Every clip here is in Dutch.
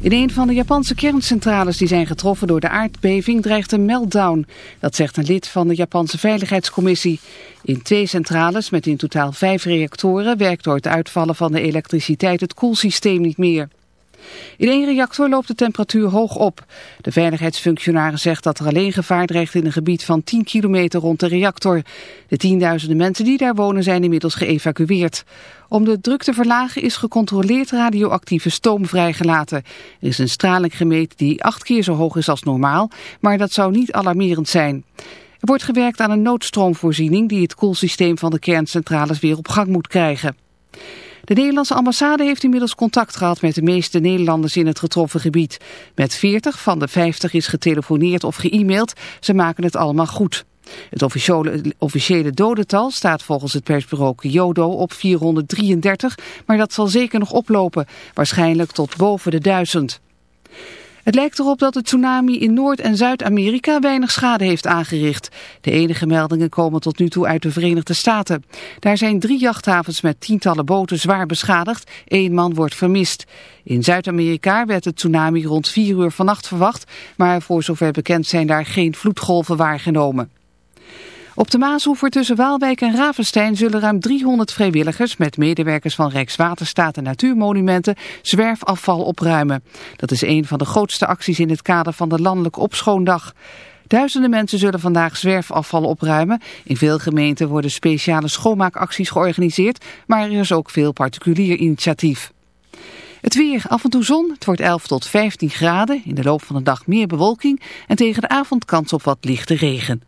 In een van de Japanse kerncentrales die zijn getroffen door de aardbeving dreigt een meltdown. Dat zegt een lid van de Japanse Veiligheidscommissie. In twee centrales met in totaal vijf reactoren werkt door het uitvallen van de elektriciteit het koelsysteem niet meer. In één reactor loopt de temperatuur hoog op. De veiligheidsfunctionaris zegt dat er alleen gevaar dreigt in een gebied van 10 kilometer rond de reactor. De tienduizenden mensen die daar wonen zijn inmiddels geëvacueerd. Om de druk te verlagen is gecontroleerd radioactieve stoom vrijgelaten. Er is een straling gemeten die acht keer zo hoog is als normaal, maar dat zou niet alarmerend zijn. Er wordt gewerkt aan een noodstroomvoorziening die het koelsysteem van de kerncentrales weer op gang moet krijgen. De Nederlandse ambassade heeft inmiddels contact gehad met de meeste Nederlanders in het getroffen gebied. Met 40 van de 50 is getelefoneerd of ge-mailed. Ze maken het allemaal goed. Het officiële, officiële dodental staat volgens het persbureau Kyodo op 433, maar dat zal zeker nog oplopen, waarschijnlijk tot boven de duizend. Het lijkt erop dat de tsunami in Noord- en Zuid-Amerika weinig schade heeft aangericht. De enige meldingen komen tot nu toe uit de Verenigde Staten. Daar zijn drie jachthavens met tientallen boten zwaar beschadigd. Eén man wordt vermist. In Zuid-Amerika werd de tsunami rond vier uur vannacht verwacht, maar voor zover bekend zijn daar geen vloedgolven waargenomen. Op de Maashoever tussen Waalwijk en Ravenstein zullen ruim 300 vrijwilligers met medewerkers van Rijkswaterstaat en Natuurmonumenten zwerfafval opruimen. Dat is een van de grootste acties in het kader van de landelijke opschoondag. Duizenden mensen zullen vandaag zwerfafval opruimen. In veel gemeenten worden speciale schoonmaakacties georganiseerd, maar er is ook veel particulier initiatief. Het weer, af en toe zon, het wordt 11 tot 15 graden, in de loop van de dag meer bewolking en tegen de avond kans op wat lichte regen.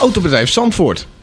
Autobedrijf Zandvoort.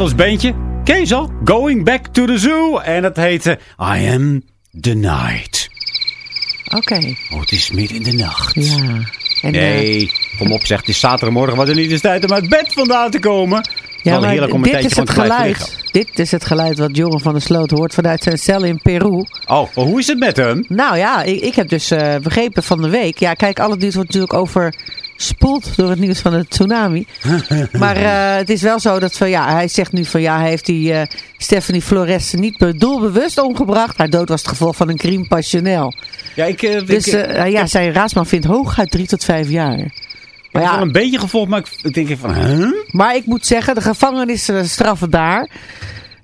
Nederlands bandje. Ken je al? Going Back to the Zoo. En dat heette I Am the Night. Oké. Oh, het is midden in de nacht. Ja. En, eh, Nee, kom op zeg, het is zaterdagmorgen, wat er niet is tijd om uit bed vandaan te komen. ja, maar heerlijk om een dit is het geluid. Dit is het geluid wat Jongen van der Sloot hoort vanuit zijn cel in Peru. Oh, hoe is het met hem? Nou ja, ik, ik heb dus eh, begrepen van de week. Ja, kijk, alle nieuws wordt natuurlijk overspoeld door het nieuws van de tsunami. maar eh, het is wel zo dat van, ja, hij zegt nu van ja, hij heeft die eh, Stephanie Flores niet doelbewust omgebracht. Haar dood was het gevolg van een crime passionnel. Ja, ik, eh, Dus ja, zijn raadsman vindt hooguit drie tot vijf jaar. Maar ik heb ja, een beetje gevolgd, maar ik, denk even van, huh? maar ik moet zeggen, de gevangenisstraffen daar...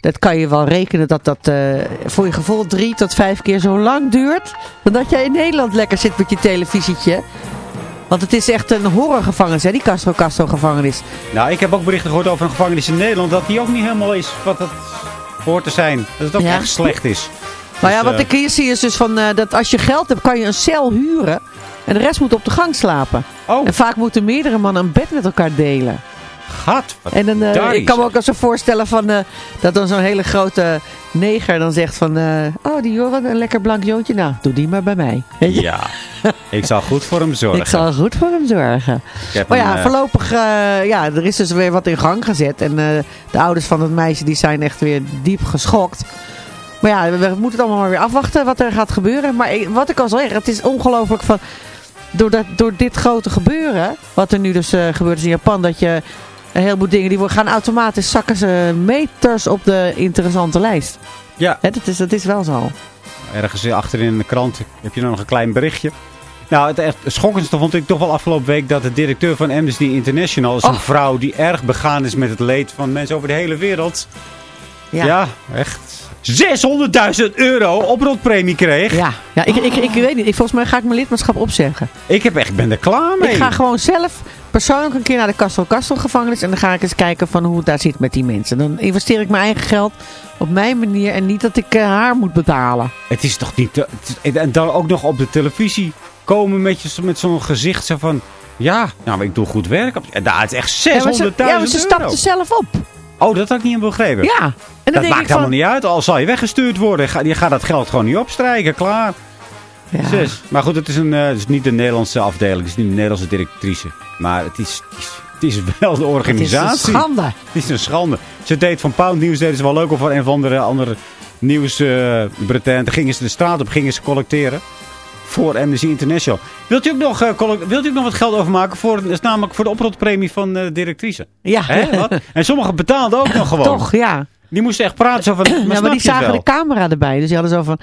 Dat kan je wel rekenen dat dat voor je gevoel drie tot vijf keer zo lang duurt. Dan dat jij in Nederland lekker zit met je televisietje. Want het is echt een horrorgevangenis, hè, die Castro Castro gevangenis. Nou, ik heb ook berichten gehoord over een gevangenis in Nederland, dat die ook niet helemaal is wat het hoort te zijn. Dat het ook Ja. echt slecht is. Maar ja, Dus, wat eh, ik hier zie is dus van, eh, dat als je geld hebt, kan je een cel huren. En de rest moet op de gang slapen. Oh, En vaak moeten meerdere mannen een bed met elkaar delen. En dan, eh, ik kan me ook al zo voorstellen van, eh, dat dan zo'n hele grote neger dan zegt van... eh, oh, die Joran, een lekker blank joontje. Nou, doe die maar bij mij. Ja, ik zal goed voor hem zorgen. Ik zal goed voor hem zorgen. Maar ja, voorlopig, ja, er is dus weer wat in gang gezet. En de ouders van het meisje die zijn echt weer diep geschokt. Maar ja, we, we moeten het allemaal maar weer afwachten wat er gaat gebeuren. Maar ik- wat ik al zeg, het is ongelooflijk van... Door, dat, door dit grote gebeuren, wat er nu dus gebeurt in Japan, dat je een heleboel dingen, die gaan automatisch zakken ze meters op de interessante lijst. Ja, Hè, dat, is, dat is wel zo. ergens achterin in de krant heb je nog een klein berichtje. Nou, het echt schokkendste vond ik toch wel afgelopen week dat de directeur van Amnesty International is een Och. vrouw die erg begaan is met het leed van mensen over de hele wereld. Ja. Ja, echt. 600.000 euro oprotpremie kreeg. Ja, ja ik, ik, ik weet niet. Ik, volgens mij ga ik mijn lidmaatschap opzeggen. Ik heb echt, ik ben er klaar mee. Ik ga gewoon zelf persoonlijk een keer naar de Castel Castel gevangenis. En dan ga ik eens kijken van hoe het daar zit met die mensen. Dan investeer ik mijn eigen geld op mijn manier. En niet dat ik eh, haar moet betalen. Het is toch niet... te- is- en dan ook nog op de televisie komen met, je, met zo'n gezicht zo van... Ja, nou, ik doe goed werk. En daar het is echt 600.000 Ja, maar ze, ja, maar ze euro. stapt er zelf op. Oh, dat had ik niet helemaal begrepen. Ja. En dat maakt van, helemaal niet uit. Al zal je weggestuurd worden. Je gaat dat geld gewoon niet opstrijken. Klaar. Ja. Zes. Maar goed, het is, een, eh, het is niet de Nederlandse afdeling. Het is niet de Nederlandse directrice. Maar het is, het is, wel de Het is organisatie. een schande. Het is een schande. Ze deed van Pound News deden ze wel leuk. Of van een of andere, andere nieuws uh, gingen ze de straat op, gingen ze collecteren. Voor Amnesty International. Wilt u ook nog, eh, wilt u ook nog wat geld overmaken? Voor, dat is namelijk voor de oprotpremie van eh, de directrice. Ja. Hè, wat? En sommigen betaalden ook nog gewoon. Toch, ja. Die moesten echt praten zo van, maar, ja, maar die zagen wel? de camera erbij. Dus die hadden zo van,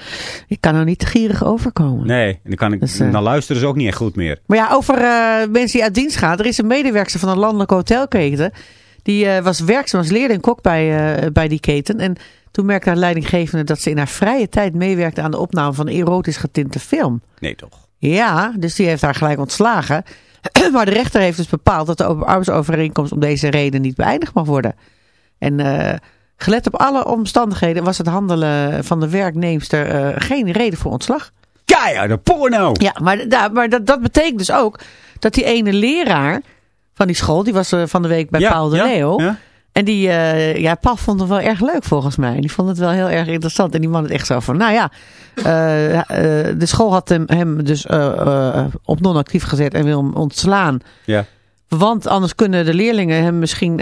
ik kan nou niet te gierig overkomen. Nee, en dan, kan ik, Dus, eh, dan luisteren ze ook niet echt goed meer. Maar ja, over eh, mensen die uit dienst gaan. Er is een medewerker van een landelijke hotelketen. Die eh, was werkzaam als leerling-kok bij, eh, bij die keten. En toen merkte haar leidinggevende dat ze in haar vrije tijd meewerkte aan de opname van een erotisch getinte film. Nee, toch? Ja, dus die heeft haar gelijk ontslagen. maar de rechter heeft dus bepaald dat de arbeidsovereenkomst om deze reden niet beëindigd mag worden. En gelet op alle omstandigheden was het handelen van de werknemster eh, geen reden voor ontslag. Keiharde porno! Ja, maar, da- maar dat, dat betekent dus ook dat die ene leraar van die school, die was eh, van de week bij Ja, Paul de ja, Leo. ja. En die, eh, ja, Paul vond het wel erg leuk volgens mij. Die vond het wel heel erg interessant. En die man het echt zo van, nou ja, de school had hem, hem dus op non-actief gezet en wil hem ontslaan. Ja. Want anders kunnen de leerlingen hem misschien,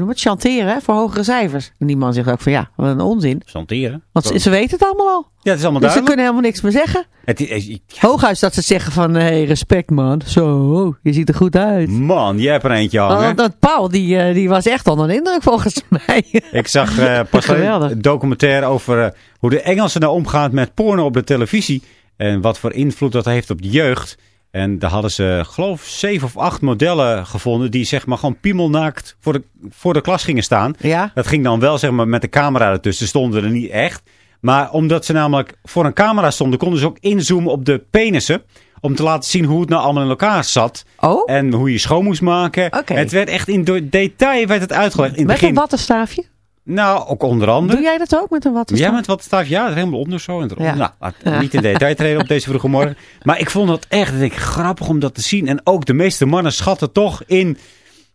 noem het, chanteren hè, voor hogere cijfers. En die man zegt ook van, ja, wat een onzin. Chanteren. Want ze, ze weten het allemaal al. Ja, het is allemaal Dus ze duidelijk. kunnen helemaal niks meer zeggen. Het is, Hooguit dat ze zeggen van, hey, respect man. Zo, je ziet er goed uit. man, jij hebt er eentje hangen. Want dat Paul, die, eh, die was echt onder de indruk volgens mij. Ik zag eh pas een documentaire over eh, hoe de Engelsen nou omgaan met porno op de televisie. En wat voor invloed dat heeft op de jeugd. En daar hadden ze, geloof ik, zeven of acht modellen gevonden. Die zeg maar gewoon piemelnaakt voor de, voor de klas gingen staan. Ja. Dat ging dan wel zeg maar met de camera ertussen. Ze stonden er niet echt. Maar omdat ze namelijk voor een camera stonden, konden ze ook inzoomen op de penissen. Om te laten zien hoe het nou allemaal in elkaar zat. Oh, En hoe je schoon moest maken. Het werd echt in detail werd het uitgelegd. In het met begin, een wattenstaafje? Nou, ook onder andere. Doe jij dat ook met een Ja, wattenstaaf? met wat staaf? Ja, helemaal onder zo. En Ja. Nou, niet in detail treden op deze vroege morgen. Maar ik vond dat echt ik grappig om dat te zien. En ook de meeste mannen schatten toch in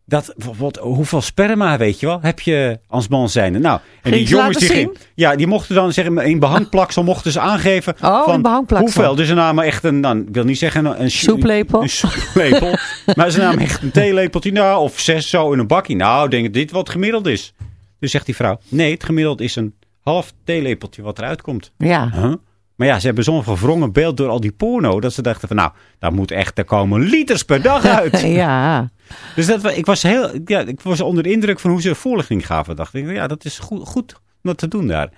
dat, bijvoorbeeld, hoeveel sperma, weet je wel, heb je als man zijnde? Nou, en die jongens die, gingen- ja, die mochten dan zeggen, in behangplaksel mochten ze aangeven Oh, van hoeveel. Dus ze namen echt een, nou, ik wil niet zeggen een, een Soeplepel. Een soeplepel. maar ze namen echt een theelepeltje, nou, of zes zo in een bakje. Nou, ik denk dat dit wat gemiddeld is. Dus zegt die vrouw, nee, het gemiddeld is een half theelepeltje wat eruit komt. Ja. Huh? Maar ja, ze hebben zo'n verwrongen beeld door al die porno. Dat ze dachten van nou, daar moet echt, er komen liters per dag uit. ja. Dus dat, ik, was heel, ja, ik was onder de indruk van hoe ze voorlichting gaven. Dacht ik, ja, dat is goed, goed om dat te doen daar.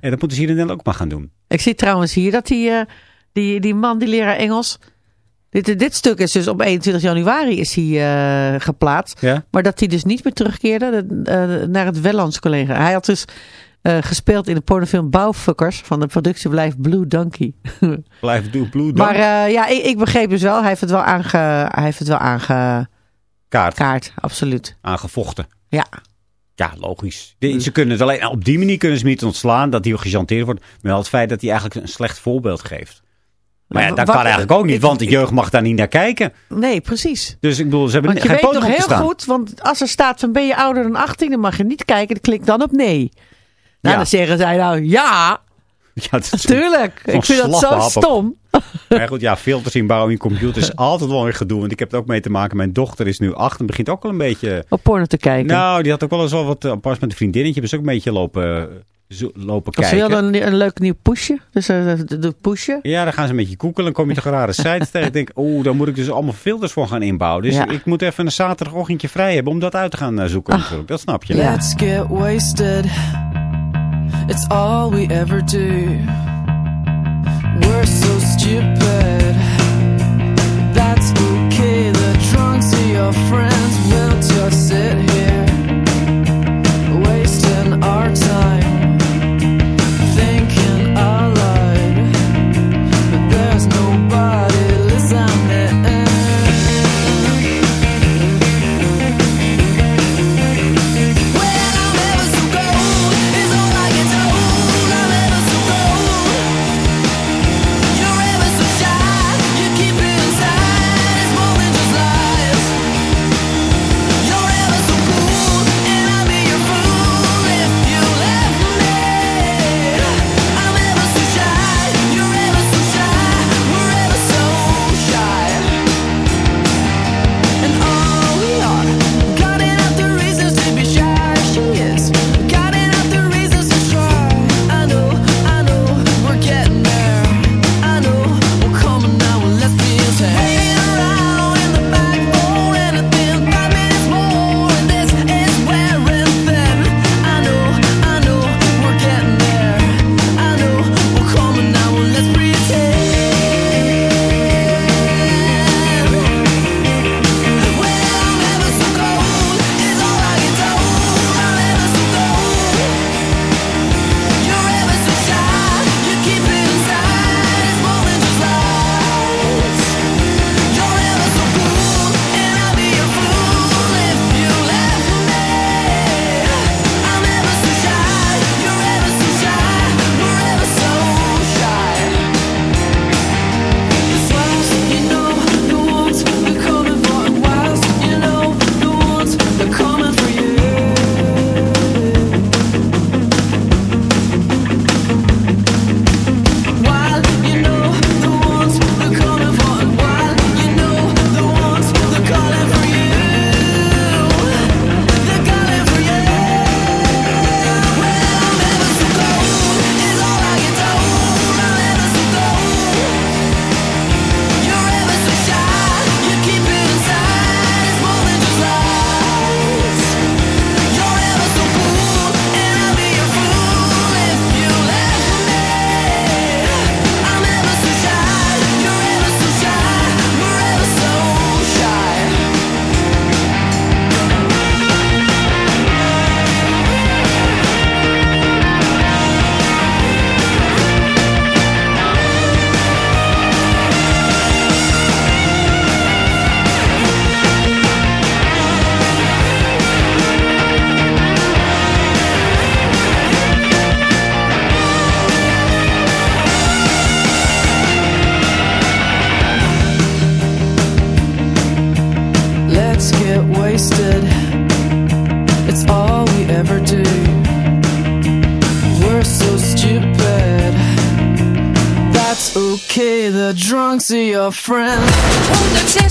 En dat moeten ze hier in Nederland ook maar gaan doen. Ik zie trouwens hier dat die, eh, die, die man, die leraar Engels... Dit, dit stuk is dus op 21 januari is hij eh, geplaatst. Ja? Maar dat hij dus niet meer terugkeerde eh, naar het Wellands collega. Hij had dus eh, gespeeld in de pornofilm Bouwfuckers van de productiebedrijf Blue Donkey. Blijf doen, bloed, maar ja, ik, ik begreep dus wel, hij heeft het wel, aange, hij heeft het wel aangekaart, kaart absoluut. aangevochten. Ja. Ja, logisch. Ze kunnen het alleen, op die manier kunnen ze niet ontslaan, dat hij gechanteerd wordt. Maar wel het feit dat hij eigenlijk een slecht voorbeeld geeft. Maar ja, dat wat- kan eigenlijk ook niet, want de jeugd mag daar niet naar kijken. Nee, precies. Dus ik bedoel, ze hebben Want je geen weet nog heel goed, want als er staat van ben je ouder dan 18, dan mag je niet kijken. Klik dan op nee. Nou, Ja. dan zeggen zij nou ja, Ja, dat is tuurlijk. zo'n Ik vind dat zo stom. Maar goed, ja, filters inbouwen in computers is altijd wel een gedoe. Want ik heb het ook mee te maken. Mijn dochter is nu acht en begint ook wel een beetje... Op porno te kijken. Nou, die had ook wel eens wel wat eh, apart met een vriendinnetje. Dus ook een beetje lopen, zo- lopen Als ze kijken. wilden een, een leuk nieuw pushje. Dus eh, de, de pushje. Ja, dan gaan ze een beetje koekelen. Dan kom je toch rare sites tegen. Ik denk, oeh, daar moet ik dus allemaal filters voor gaan inbouwen. Dus Ja. ik moet even een zaterdagochtendje vrij hebben om dat uit te gaan eh, zoeken. natuurlijk. Dat snap je. Let's get wasted. It's all we ever do. We're so stupid. That's okay. The drunks are your friends. We'll just sit here, wasting our time, your friends.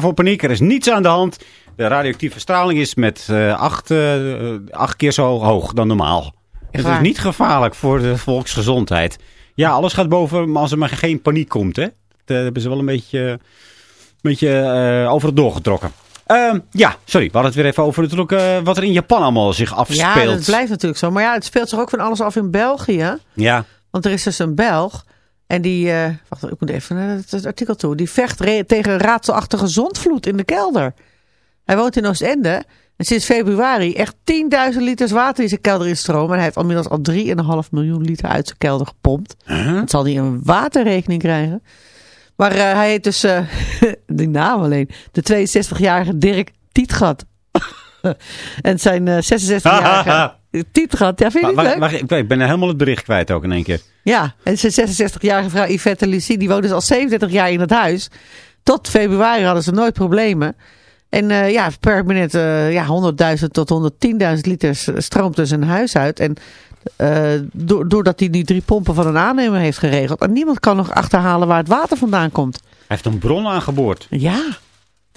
Reden voor paniek. Er is niets aan de hand. De radioactieve straling is met eh, acht, eh, acht keer zo hoog dan normaal. Het is niet gevaarlijk voor de volksgezondheid. Ja, alles gaat boven maar als er maar geen paniek komt. Hè? Dat eh, hebben ze wel een beetje, een beetje over het doorgetrokken. Ehm, ja, sorry. We hadden het weer even over natuurlijk, eh, wat er in Japan allemaal zich afspeelt. Ja, dat blijft natuurlijk zo. Maar ja, het speelt zich ook van alles af in België. Ja, Want er is dus een Belg. En die, eh, wacht, ik moet even naar het, artikel toe. Die vecht tegen raadselachtige zondvloed in de kelder. Hij woont in Oostende. En sinds februari echt 10.000 liters water in zijn kelder in stroom. En hij heeft inmiddels al 3,5 miljoen liter uit zijn kelder gepompt. Huh? Zal hij een waterrekening krijgen. Maar eh, hij heet dus, uh, die naam alleen, de 62-jarige Dirk Tietgat. en zijn 66-jarige titel gehad. Ja, vind je ik ben helemaal het bericht kwijt ook in één keer. Ja, en zijn 66-jarige vrouw Yvette Lucie, die woont dus al 37 jaar in het huis. Tot februari hadden ze nooit problemen. En eh, ja, per minuut eh, ja, 100.000 tot 110.000 liter stroomt dus een huis uit. En eh, doordat hij nu drie pompen van een aannemer heeft geregeld. En niemand kan nog achterhalen waar het water vandaan komt. Hij heeft een bron aangeboord. Ja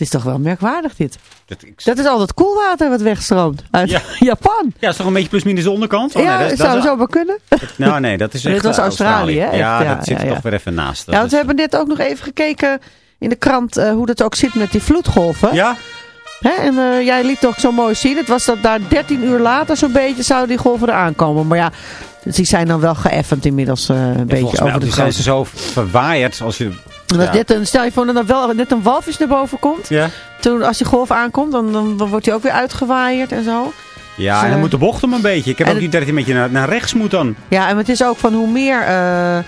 is toch wel merkwaardig dit. Dat, ik, Dat is al dat koelwater wat wegstroomt uit Ja. Japan. ja, is toch een beetje plus minus de onderkant? Oh, ja, nee, dat, zou dat, zo maar kunnen. Nou nee, dat is Dit echt was eh, Australië, hè? Ja, dat zit er toch weer even naast. Dat Ja, want we hebben net ook nog even gekeken in de krant eh, hoe dat ook zit met die vloedgolven. Ja? Hè? En eh, jij liet toch zo mooi zien. Het was dat daar 13 uur later zo'n beetje zouden die golven eraan komen. Maar ja, dus die zijn dan wel geëffend inmiddels eh, een beetje over de die zijn ze zo verwaaierd als je... Als ja. net een, stel je voor dat er wel net een walvis naar boven komt. Ja? Toen, als die golf aankomt, dan, dan, dan wordt hij ook weer uitgewaaid en zo. Ja, Dus, en dan moet de bocht hem een beetje. Ik heb ook niet dat hij een beetje naar, naar rechts moet dan. Ja, en het is ook van hoe meer, eh, eh,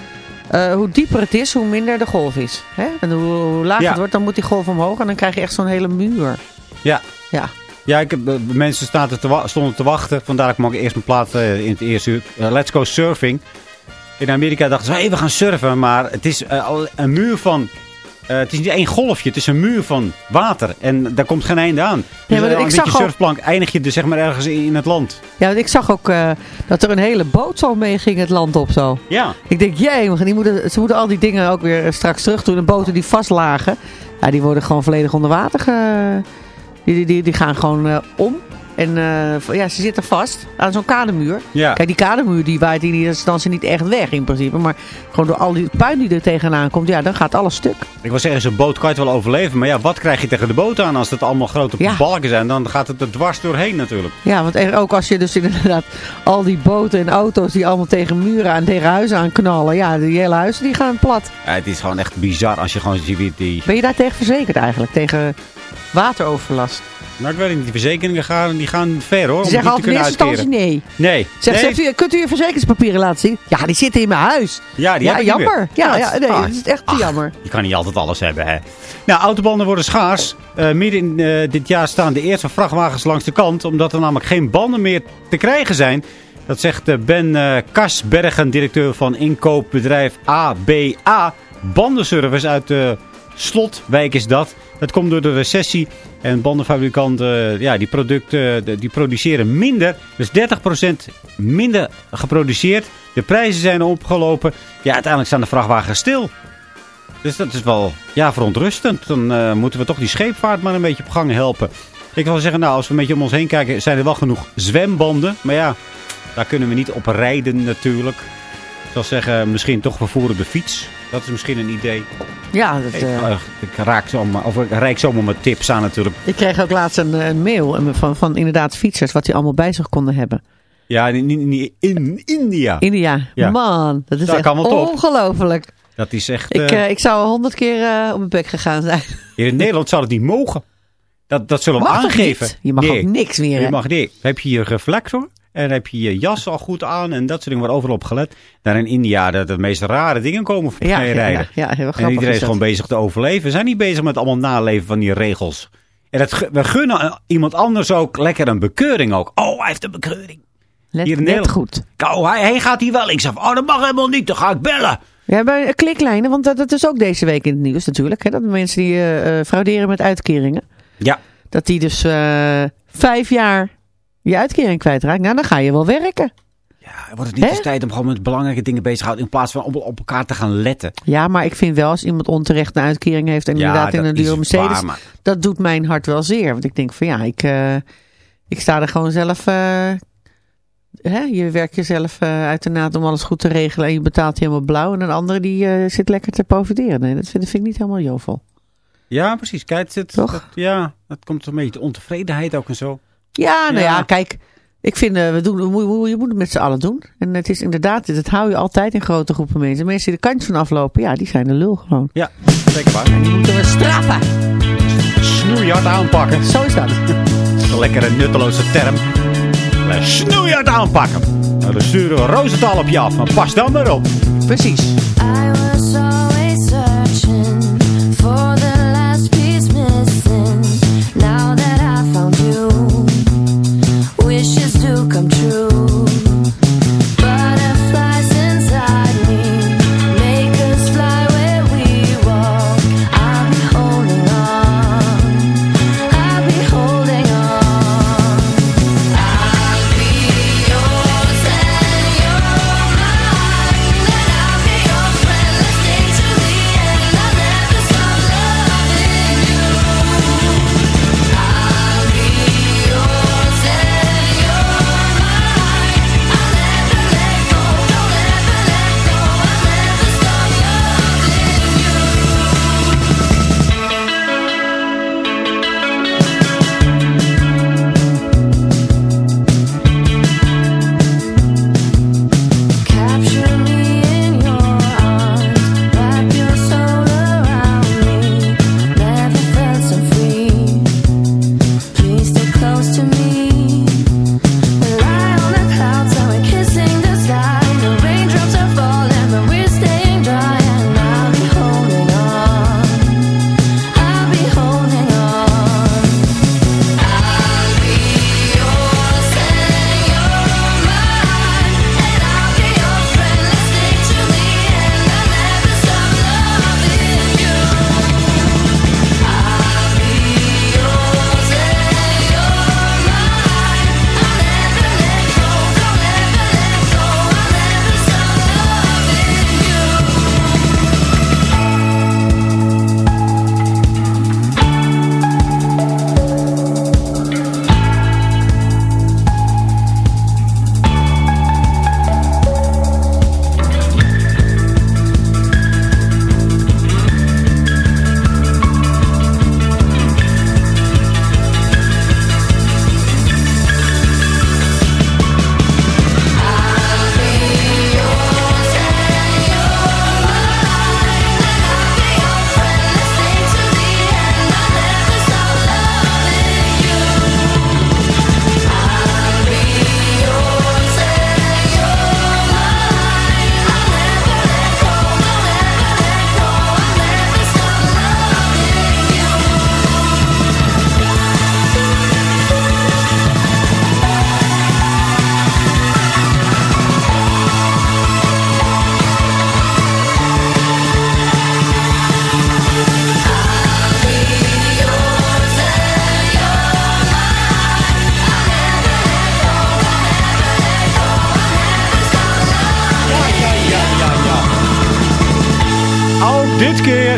hoe dieper het is, hoe minder de golf is. Hè? En hoe, hoe lager Ja. het wordt, dan moet die golf omhoog en dan krijg je echt zo'n hele muur. Ja. Ja. Ja, ik heb, eh, mensen staten te stonden te wachten. Vandaar dat ik mag eerst mijn plaat in het eerste uur. let's go surfing. In Amerika dachten ze, hey, we gaan surfen. Maar het is eh, al een muur van eh, het is niet één golfje, het is een muur van water. En daar komt geen einde aan. Dus maar aan ik zag surfplank eindig je dus zeg maar ergens in, het land. Ja, want ik zag ook eh, dat er een hele boot zo mee ging het land op zo. Ja. Ik denk, jee, die moeten, ze moeten al die dingen ook weer straks terug doen. De boten die vastlagen, ja, die worden gewoon volledig onder water. Ge... Die, die, die, die gaan gewoon eh, om. En eh, ja, ze zitten vast aan zo'n kademuur. Ja. Kijk, die kademuur die waait in die instantie niet echt weg in principe. Maar gewoon door al die puin die er tegenaan komt, ja, dan gaat alles stuk. Ik wil zeggen, zo'n boot kan je het wel overleven. Maar ja, wat krijg je tegen de boot aan als het allemaal grote Ja. balken zijn? Dan gaat het er dwars doorheen natuurlijk. Ja, want ook als je dus inderdaad al die boten en auto's die allemaal tegen muren en tegen huizen aan knallen. Ja, die hele huizen die gaan plat. Ja, het is gewoon echt bizar als je gewoon ziet die... Ben je daar tegen verzekerd eigenlijk? Tegen wateroverlast? Nou, ik weet niet, die verzekeringen gaan, die gaan ver hoor. Ze zeggen altijd in eerste instantie nee. Nee. Nee. zegt u, kunt u uw verzekeringspapieren laten zien? Ja, die zitten in mijn huis. Ja, die ja, heb jammer. Ja, ja, nee, ah, het is echt te ach, jammer. Je kan niet altijd alles hebben, hè. Nou, autobanden worden schaars. Eh, midden in eh, dit jaar staan de eerste vrachtwagens langs de kant. Omdat er namelijk geen banden meer te krijgen zijn. Dat zegt eh, Ben Kasbergen, directeur van inkoopbedrijf ABA. Bandenservice uit de Slotwijk is dat. Dat komt door de recessie. En bandenfabrikanten, eh, ja, die producten die produceren minder. Dus 30% minder geproduceerd. De prijzen zijn opgelopen. Ja, uiteindelijk staan de vrachtwagens stil. Dus dat is wel ja, verontrustend. Dan eh, moeten we toch die scheepvaart maar een beetje op gang helpen. Ik wil zeggen, nou, als we een beetje om ons heen kijken, zijn er wel genoeg zwembanden. Maar ja, daar kunnen we niet op rijden natuurlijk. Ik zal zeggen, misschien toch vervoer de fiets. Dat is misschien een idee. Ja, dat, Ik, eh, ik, raak zomaar, of ik reik zomaar mijn tips aan natuurlijk. ik kreeg ook laatst een, eh, een mail van, van inderdaad fietsers wat die allemaal bij zich konden hebben. Ja, in, in, in India. India, Ja. man, dat is Dat echt ongelooflijk. Dat is echt... Ik, ik zou honderd keer op mijn bek gegaan zijn. hier in Nederland zou het niet mogen. Dat, dat zullen we Mag aangeven. Je mag Nee. ook niks meer. Je mag niet. Heb je je reflector en heb je je jas al goed aan en dat soort dingen wordt overal op gelet. Daar in India dat de meest rare dingen komen voorbij ja, rijden. ja, ja, heel en grappig iedereen is gewoon bezig te overleven. We zijn niet bezig met allemaal naleven van die regels. En dat, we gunnen eh, iemand anders ook lekker een bekeuring ook. Oh, hij heeft een bekeuring. Let, hier in net goed. Oh, hij, hij gaat hier wel. Ik zeg, oh, dat mag helemaal niet. Dan ga ik bellen. Ja, bij kliklijnen, want dat, dat is ook deze week in het nieuws natuurlijk. Hè, dat mensen die eh, eh, frauderen met uitkeringen. Ja. Dat die dus eh, vijf jaar je uitkering kwijtraakt. Nou, dan ga je wel werken. Ja, wordt het niet eens tijd om gewoon met belangrijke dingen bezig te houden in plaats van op, op elkaar te gaan letten? Ja, maar ik vind wel als iemand onterecht een uitkering heeft en Ja, inderdaad in een dure Mercedes. waar, maar- Dat doet mijn hart wel zeer. Want ik denk van ja, ik, eh, ik sta er gewoon zelf... eh, hè, je werkt jezelf eh, uit de naad om alles goed te regelen en je betaalt helemaal blauw. En een andere die eh, zit lekker te profiteren. Nee, dat vind, dat vind ik niet helemaal jovel. Ja, precies. Kijk, het, Toch? dat- ja, dat komt een beetje de ontevredenheid ook en zo. Ja, nou ja, Ja. kijk. Ik vind, eh, we doen, je moet het met z'n allen doen. En het is inderdaad, dat hou je altijd in grote groepen mensen. Mensen die de kantjes van aflopen, ja, die zijn de lul gewoon. Ja, zeker waar. Die moeten we straffen. Snoeihard aanpakken. Zo is dat. Dat is een lekkere nutteloze term. Snoeihard aanpakken. Nou, dan sturen we Rosenthal op je af. Maar pas dan maar op. Precies. I was come true.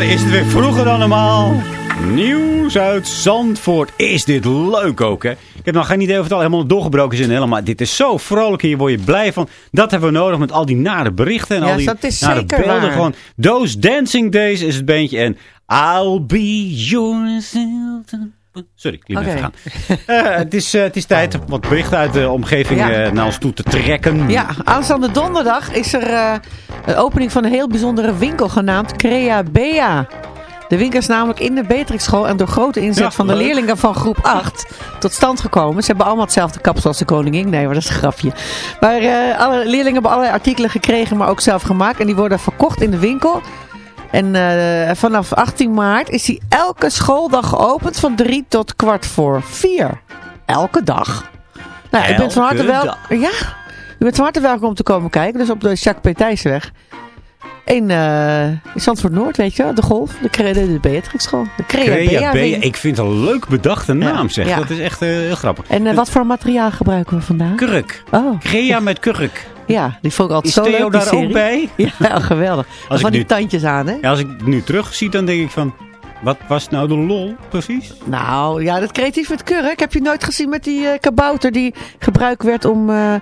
Is het weer vroeger dan normaal. Nieuws uit Zandvoort. Is dit leuk ook, hè? Ik heb nog geen idee of het al helemaal doorgebroken is in helemaal. Dit is zo vrolijk hier, word je blij van. Dat hebben we nodig met al die nare berichten en Ja, al die dat is nare zeker beelden. waar. Gewoon, Those Dancing Days is het beentje. En I'll be yours. Sorry, ik liep even gaan. Eh, het, is, eh, het is tijd om wat berichten uit de omgeving Ja. eh, naar ons toe te trekken. Ja, aanstaande donderdag is er een opening van een heel bijzondere winkel genaamd Crea Bea. De winkel is namelijk in de Beatrix School en door grote inzet Ja, van de leuk. leerlingen van groep 8 tot stand gekomen. Ze hebben allemaal hetzelfde kapsel als de koningin. Nee, maar dat is een grapje. Maar alle leerlingen hebben allerlei artikelen gekregen, maar ook zelf gemaakt. En die worden verkocht in de winkel. En eh, vanaf 18 maart is die elke schooldag geopend van 3 tot kwart voor 4. Elke dag. Nou, u bent van harte wel. Ja, u bent van harte welkom om te komen kijken. Dus op de Jacques P. In, eh in Zandvoort Noord, weet je wel. De Golf, de, Cre- de, Beatrix School. De Crea, Crea Bea. Ik vind het een leuk bedachte naam, zeg. ja. Dat is echt eh, heel grappig. En eh, wat voor materiaal gebruiken we vandaag? Kurk. Oh, Crea met kurk. ja, die vond ik altijd Is zo Theo leuk, die daar ook serie. bij? Ja, geweldig. Als van ik die nu- tandjes aan, hè? Ja, als ik nu terug zie, dan denk ik van... Wat was nou de lol, precies? Nou, ja, dat creatief met kurk. Heb je nooit gezien met die eh, kabouter die gebruikt werd om eh,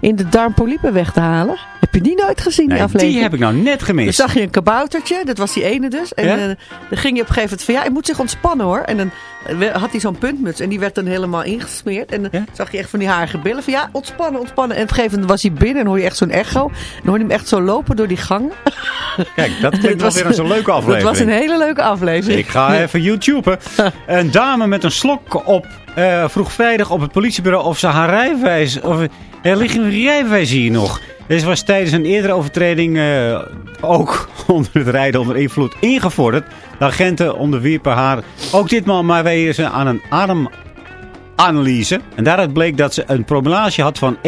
in de darmpolypen weg te halen? Heb je die nooit gezien, die Nee, aflevering? die heb ik nou net Dan gemist. zag je een kaboutertje, dat was die ene dus. En Ja? eh, dan ging je op een gegeven moment van ja, hij moet zich ontspannen hoor. En dan had hij zo'n puntmuts en die werd dan helemaal ingesmeerd. En dan Ja? zag je echt van die harige billen van ja, ontspannen, ontspannen. En op een gegeven moment was hij binnen en hoor je echt zo'n echo. En dan hoor je hem echt zo lopen door die gang. Kijk, dat klinkt wel weer als een leuke Dat aflevering. was een hele leuke aflevering. Ik ga even YouTuben. Een dame met een slok op eh, vroeg vrijdag op het politiebureau of ze haar rijbewijs... Of, er ligt een rijbewijs hier nog. Deze was tijdens een eerdere overtreding eh, ook onder het rijden onder invloed ingevorderd. De agenten onderwierpen haar ook ditmaal maar weer eens aan een ademanalyse. En daaruit bleek dat ze een promillage had van 1,5...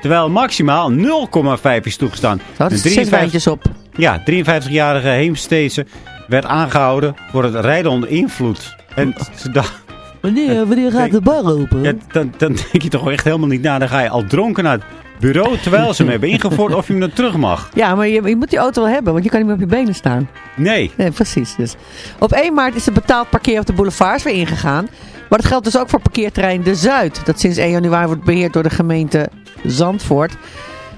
Terwijl maximaal 0,5 is toegestaan. Dus zet 53 wijntjes op. ja, 53-jarige Heemsteedse werd aangehouden voor het rijden onder invloed. En ze dacht, Wanneer, wanneer gaat de bar open? ja, dan, dan denk je toch echt helemaal niet na. Dan ga je al dronken naar het bureau terwijl ze hem hebben ingevoerd of je hem dan terug mag. Ja, maar je, je moet die auto wel hebben, want je kan niet meer op je benen staan. Nee. Nee, precies. Dus. Op 1 maart is het betaald parkeer op de boulevards weer ingegaan. Maar dat geldt dus ook voor parkeerterrein De Zuid. Dat sinds 1 januari wordt beheerd door de gemeente Zandvoort.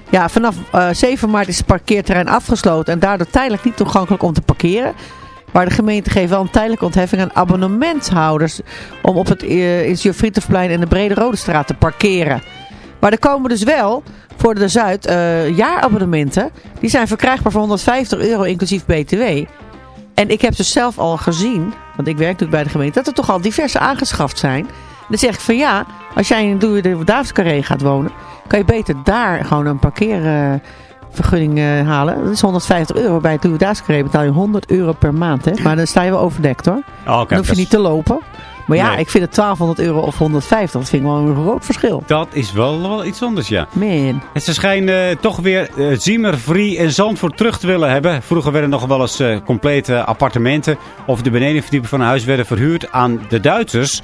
Ja, vanaf eh, 7 maart is het parkeerterrein afgesloten en daardoor tijdelijk niet toegankelijk om te parkeren. Maar de gemeente geeft wel een tijdelijke ontheffing aan abonnementhouders om op het uh, Friedhofplein en de Brede Rode Straat te parkeren. Maar er komen dus wel voor de Zuid eh, jaarabonnementen. Die zijn verkrijgbaar voor 150 euro inclusief btw. En ik heb dus zelf al gezien, want ik werk natuurlijk bij de gemeente, dat er toch al diverse aangeschaft zijn. En dan zeg ik van ja, als jij in de Davidscarré gaat wonen, kan je beter daar gewoon een parkeervergunning uh, halen. Dat is 150 euro. Bij het Louis Davidscarré betaal je 100 euro per maand. Hè? Maar dan sta je wel overdekt hoor. Oh, dan hoef je niet te lopen. Maar ja, Nee. ik vind het 1200 euro of 150, dat vind ik wel een groot verschil. Dat is wel, wel iets anders, ja. Man. En ze schijnen eh, toch weer uh, Ziemer, Vrie en Zandvoort terug te willen hebben. Vroeger werden nog wel eens uh, complete appartementen of de benedenverdieping van een huis werden verhuurd aan de Duitsers.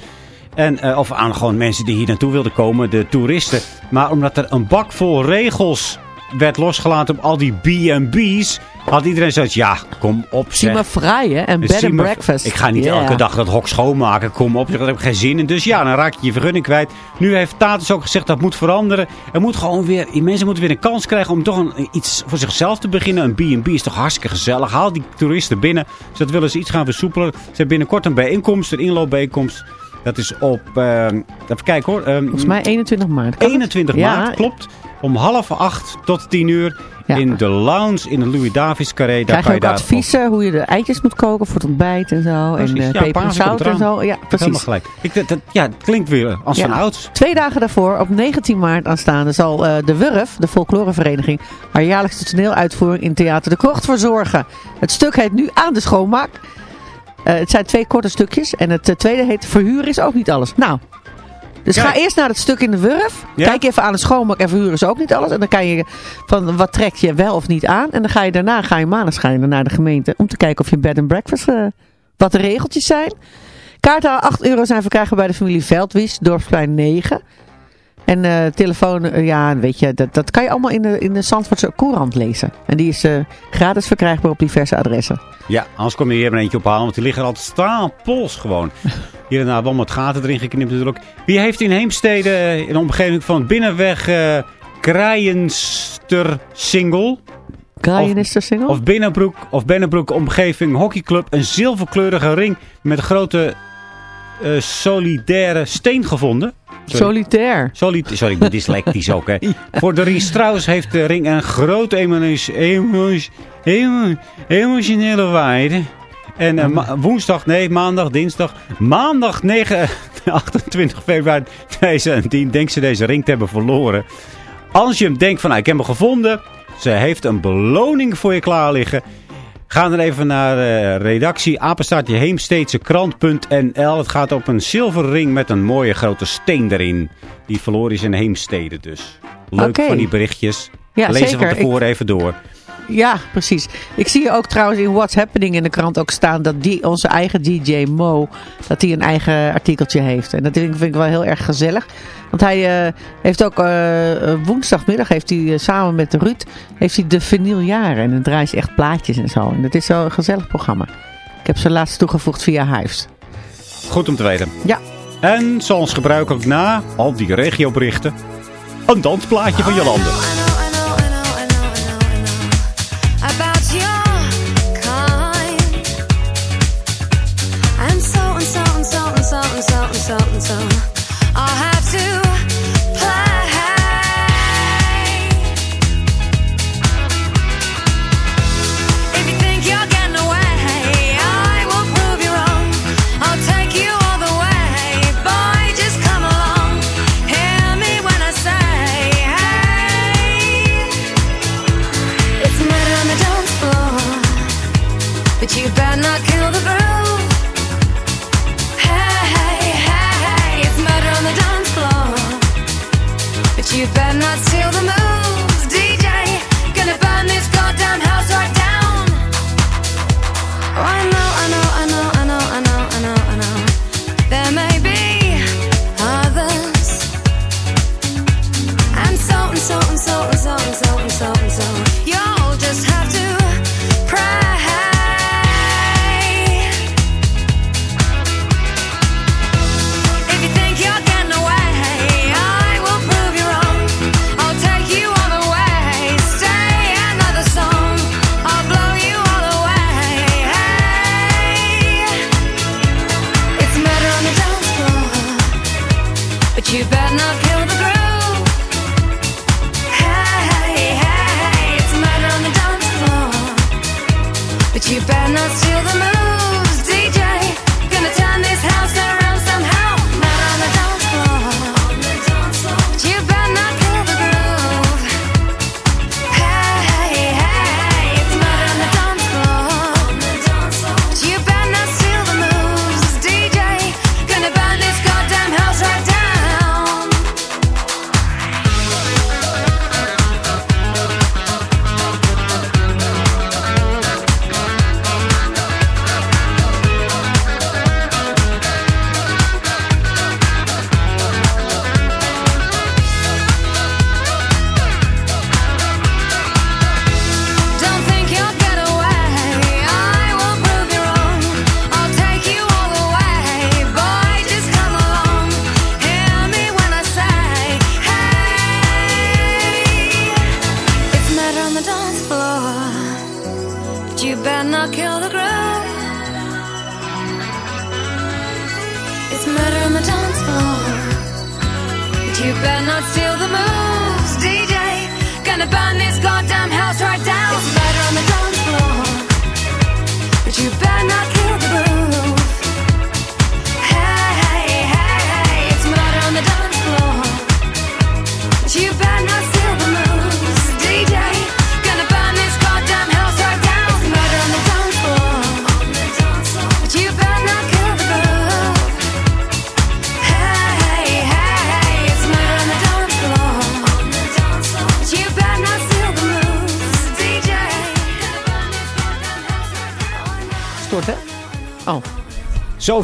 En, uh, of aan gewoon mensen die hier naartoe wilden komen, de toeristen. Maar omdat er een bak vol regels werd losgelaten op al die B&B's, had iedereen zoiets, ja, kom op zeg. Zie maar vrij hè, en bed and breakfast. Ik ga niet Yeah. elke dag dat hok schoonmaken. Kom op, daar heb ik geen zin in. Dus ja, dan raak je je vergunning kwijt. Nu heeft Tatus ook gezegd dat moet veranderen. Er moet gewoon weer, mensen moeten weer een kans krijgen om toch een, iets voor zichzelf te beginnen. Een B&B is toch hartstikke gezellig. Haal die toeristen binnen. Dus dat willen ze iets gaan versoepelen. Ze hebben binnenkort een bijeenkomst, een inloopbijeenkomst. Dat is op, eh, even kijken hoor. ehm, Volgens mij 21 maart. Kan het? 21 Ja. maart, klopt. Om half acht tot 10 uur Ja. in de lounge in de Louis Davids carré. Daar Krijg je kan ook adviezen hoe je de eitjes moet koken voor het ontbijt en zo. Precies. En uh, Ja, peper en zout en zo. Ja, Helemaal precies. gelijk. Ik, dat, dat- ja, het klinkt weer als Ja. van ouds. Twee dagen daarvoor, op 19 maart aanstaande, zal eh, de Wurf, de folklorevereniging, haar jaarlijkse toneeluitvoering in Theater de Krocht verzorgen. Het stuk heet nu Aan de Schoonmaak. Eh, het zijn twee korte stukjes. En het eh, tweede heet Verhuur is ook niet alles. Nou, dus Kijk. ga eerst naar het stuk in de Wurf. Ja. Kijk even aan de schoonmaak en verhuur is ook niet alles. En dan kan je van wat trek je wel of niet aan. En dan ga je daarna ga je maandag naar de gemeente om te kijken of je bed and breakfast, eh, wat de regeltjes zijn. Kaarten aan 8 euro zijn verkrijgbaar bij de familie Veldwies, Dorpsplein 9. En eh, telefoon, eh, ja, weet je, dat, dat kan je allemaal in de, in de Zandvoortse Courant lezen. En die is eh, gratis verkrijgbaar op diverse adressen. Ja, anders kom je hier maar eentje ophalen, want die liggen altijd stapels gewoon. Hier en daar wel wat gaten erin geknipt natuurlijk. Wie heeft in Heemstede, in de omgeving van Binnenweg, eh Kraaienster Single... Single? Of Binnenbroek, of Binnenbroek omgeving hockeyclub een zilverkleurige ring met grote solidaire steen gevonden. Sorry. Solitair. Soli- Sorry, ik ben dyslectisch ook. Hè. Voor de Ries Strauss heeft de ring een grote emo- emo- emo- emotionele waarde. En eh, woensdag, nee, maandag, dinsdag, maandag 9, 28 februari 2010 denkt ze deze ring te hebben verloren. Als je hem denkt van, nou, ik heb hem gevonden. Ze heeft een beloning voor je klaar liggen. Ga dan even naar eh, redactie apenstaartje heemsteedsekrant.nl. Het gaat op een zilveren ring met een mooie grote steen erin. Die verloren is in Heemstede dus. Leuk van die berichtjes. Ja, Lees ze zeker. van tevoren even door. Ja, precies. Ik zie ook trouwens in What's Happening in de krant ook staan dat die, onze eigen DJ Mo, dat hij een eigen artikeltje heeft. En dat vind ik, vind ik wel heel erg gezellig. Want hij eh, heeft ook eh, eh, woensdagmiddag heeft hij samen met Ruud heeft hij de vinyljaren. En dan draait ze echt plaatjes en zo. En dat is zo'n gezellig programma. Ik heb ze laatst toegevoegd via Hives. Goed om te weten. Ja. En zoals gebruikelijk na al die regioberichten, een dansplaatje van Jolande.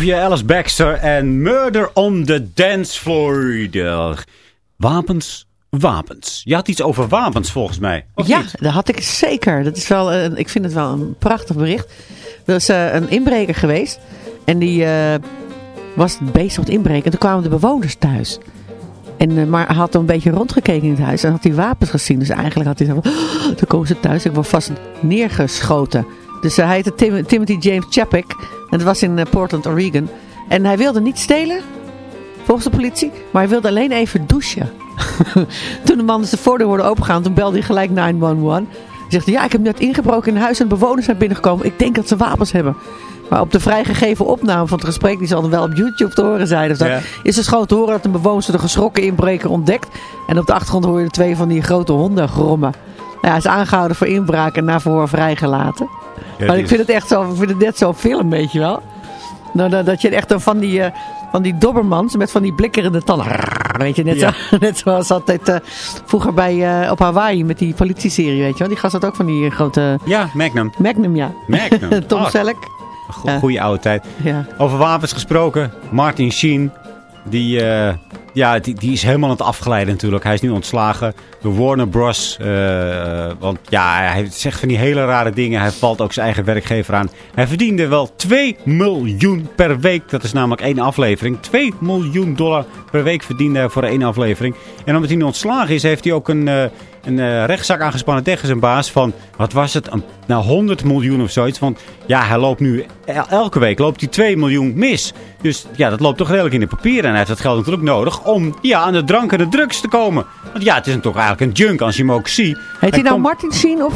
Sophia Alice Baxter en Murder on the Dance Floor. Wapens, wapens. Je had iets over wapens volgens mij. Ja, niet? dat had ik zeker. Dat is wel, een- ik vind het wel een prachtig bericht. Er is eh, een inbreker geweest. En die eh, was bezig met inbreken. En toen kwamen de bewoners thuis. En, eh, maar hij had een beetje rondgekeken in het huis. En had hij wapens gezien. Dus eigenlijk had hij zo van... "Oh, toen komen ze thuis. Ik word vast neergeschoten. Dus hij heette Tim- Timothy James Chapek. En dat was in eh, Portland, Oregon. En hij wilde niet stelen. Volgens de politie. Maar hij wilde alleen even douchen. toen de man dus de voordeur worden opengegaan. Toen belde hij gelijk 911. Hij zegt, ja, ik heb net ingebroken in huis en bewoners zijn binnengekomen. Ik denk dat ze wapens hebben. Maar op de vrijgegeven opname van het gesprek, die zal dan wel op YouTube te horen zijn. Of dat, Ja. Is dus gewoon te horen dat een bewoner de geschrokken inbreker ontdekt. En op de achtergrond hoor je de twee van die grote honden grommen. Nou, hij is aangehouden voor inbraak en na verhoor vrijgelaten. Ja, maar ik vind het echt zo, ik vind het net zo'n film, weet je wel. Nou, dat, dat je echt van die, eh, van die dobbermans met van die blikkerende tanden. Weet je, net, Ja. zo, net zoals altijd eh, vroeger bij, eh, op Hawaii met die politieserie, weet je wel. Die gast had ook van die grote Ja, Magnum. Magnum, ja. Magnum. Tom Oh, Selleck. go- Goeie oude tijd. Ja. Over wapens gesproken. Martin Sheen. Die, eh, ja, die, die is helemaal aan het afgeleiden natuurlijk. Hij is nu ontslagen door Warner Bros. eh, want ja, hij zegt van die hele rare dingen. Hij valt ook zijn eigen werkgever aan. Hij verdiende wel 2 miljoen per week. Dat is namelijk één aflevering. 2 miljoen dollar per week verdiende hij voor één aflevering. En omdat hij nu ontslagen is, heeft hij ook een, eh, een eh, rechtszaak aangespannen tegen zijn baas. Van, wat was het? Een, nou, 100 miljoen of zoiets. Want ja, hij loopt nu el- elke week loopt hij 2 miljoen mis. Dus ja, dat loopt toch redelijk in de papieren. En hij heeft dat geld natuurlijk nodig om ja, aan de drank en de drugs te komen. Want ja, het is toch eigenlijk een junk als je hem ook ziet. Heet hij nou komt- Martin Sheen of...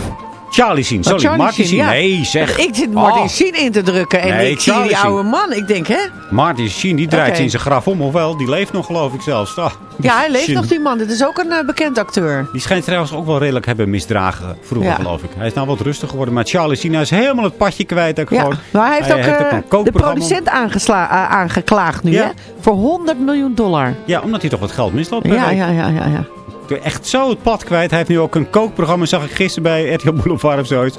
Charlie Sheen, sorry. Charlie Martin Sheen, ja. Nee, zeg. Ik zit Martin Oh, Sheen in te drukken en Nee, ik zie Charlie die Sheen. oude man. Ik denk, hè? Martin Sheen, die draait in zijn graf om. Of wel, die leeft nog geloof ik zelfs. Ah, Ja, hij leeft Sheen. nog die man. Dit is ook een eh, bekend acteur. Die schijnt trouwens ook wel redelijk hebben misdragen vroeger, Ja. geloof ik. Hij is nou wat rustig geworden. Maar Charlie Sheen hij is helemaal het padje kwijt. Ook Ja, gewoon. maar hij heeft ook, eh, de producent aangesla- eh, aangeklaagd nu, Ja. hè? Voor 100 miljoen dollar. Ja, omdat hij toch wat geld misloopt. Ja, ja, ja, ja, ja. Echt zo het pad kwijt. Hij heeft nu ook een kookprogramma, zag ik gisteren bij RTL Boulevard of zoiets.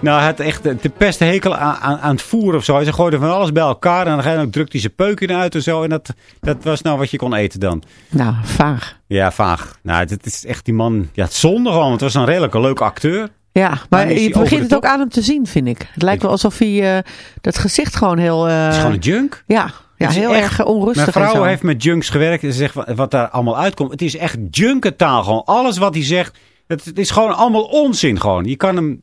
Nou, hij had echt de peste hekel aan, aan, aan het voeren of zo. Hij gooide van alles bij elkaar en dan drukt hij zijn peuken uit en zo. En dat, dat was nou wat je kon eten dan. Nou, vaag. Ja, vaag. Nou, dit is echt die man... Ja, het zonde gewoon, want het was een redelijk leuke acteur. Ja, maar Dan je begint het ook aan hem te zien, vind ik. Het lijkt wel alsof hij eh, dat gezicht gewoon heel... eh, Het is gewoon een junk. Ja, ja heel echt- erg eh, onrustig Mijn vrouw heeft met junks gewerkt en ze zegt wat, wat daar allemaal uitkomt. Het is echt junketaal gewoon. Alles wat hij zegt, het, is gewoon allemaal onzin gewoon. Je kan hem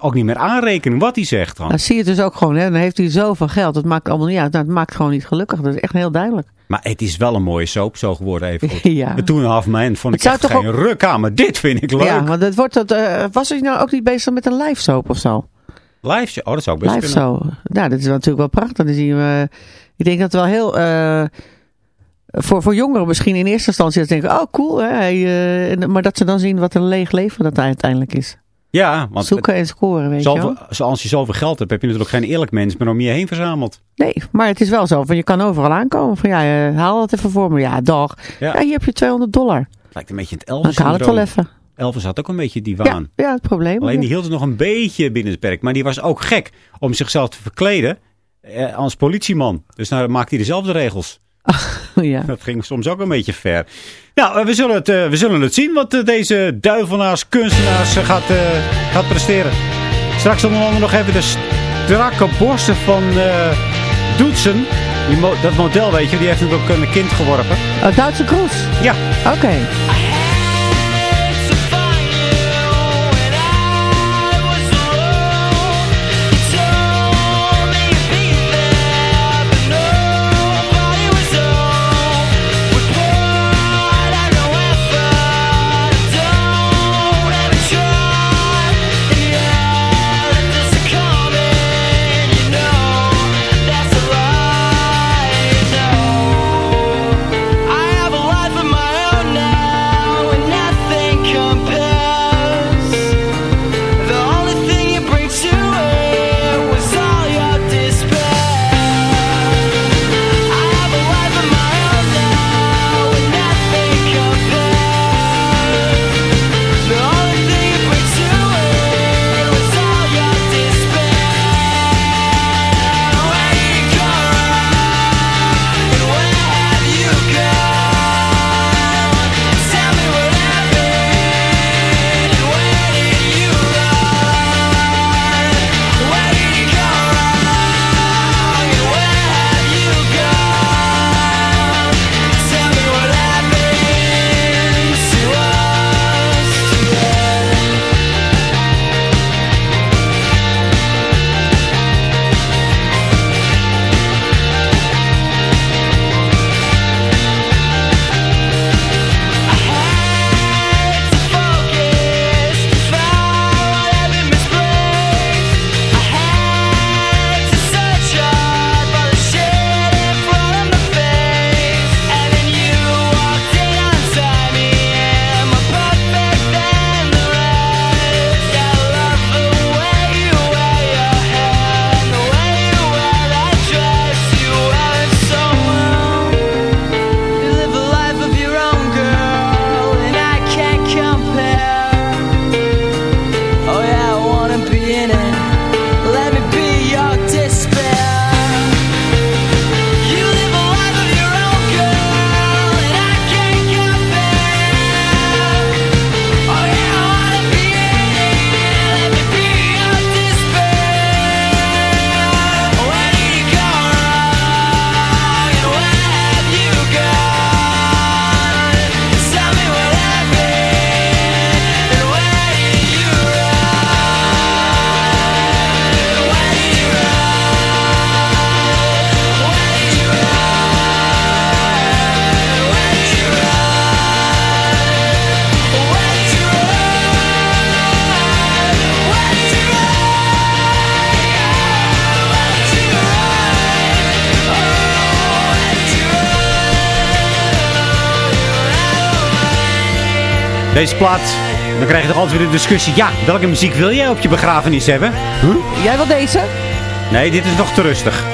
ook niet meer aanrekenen wat hij zegt. Dan zie je het dus ook gewoon, hè. Dan heeft hij zoveel geld. Dat maakt allemaal niet uit. Nou, het maakt gewoon niet gelukkig. Dat is echt heel duidelijk. Maar het is wel een mooie soap zo geworden even. Ja. En toen half mijn vond ik Het echt geen ruk aan. Maar dit vind ik leuk. Ja, want het wordt dat, eh, was hij nou ook niet bezig met een live soap of zo? Live show. Oh, dat zou best Live kunnen. show. Nou, dat is natuurlijk wel prachtig. Dan zie je, hem, eh, ik denk dat het wel heel... eh, voor, voor jongeren misschien in eerste instantie dat denken, oh cool, hè, hij, eh, maar dat ze dan zien wat een leeg leven dat uiteindelijk is. Ja, want Zoeken en scoren, weet je zoveel, wel. zoals je zoveel geld hebt, heb je natuurlijk geen eerlijk mens meer om je heen verzameld. Nee, maar het is wel zo, van je kan overal aankomen. Van ja, eh, haal dat even voor me. Ja, dag. Ja. Ja, hier heb je 200 dollar. Lijkt een beetje het Dan Elvis haal het wel even. Elvis had ook een beetje die waan. ja, het probleem. Alleen die hield het nog een beetje binnen het perk. Maar die was ook gek om zichzelf te verkleden als politieman. Dus nou maakte hij dezelfde regels. ja. Dat ging soms ook een beetje ver. Nou, eh, we zullen het, eh, we zullen het zien wat eh, deze duivenaars, kunstenaars eh, gaat, eh, gaat presteren. Straks onder andere nog even de strakke borsten van eh Doetsen. Die mo- dat model, weet je, die heeft natuurlijk ook een kind geworpen. Oh, Duitse Kroes. Ja, Oké. Deze plaat, dan krijg je toch altijd weer de discussie. Ja, welke muziek wil jij op je begrafenis hebben? Jij wil deze? Nee, dit is nog te rustig.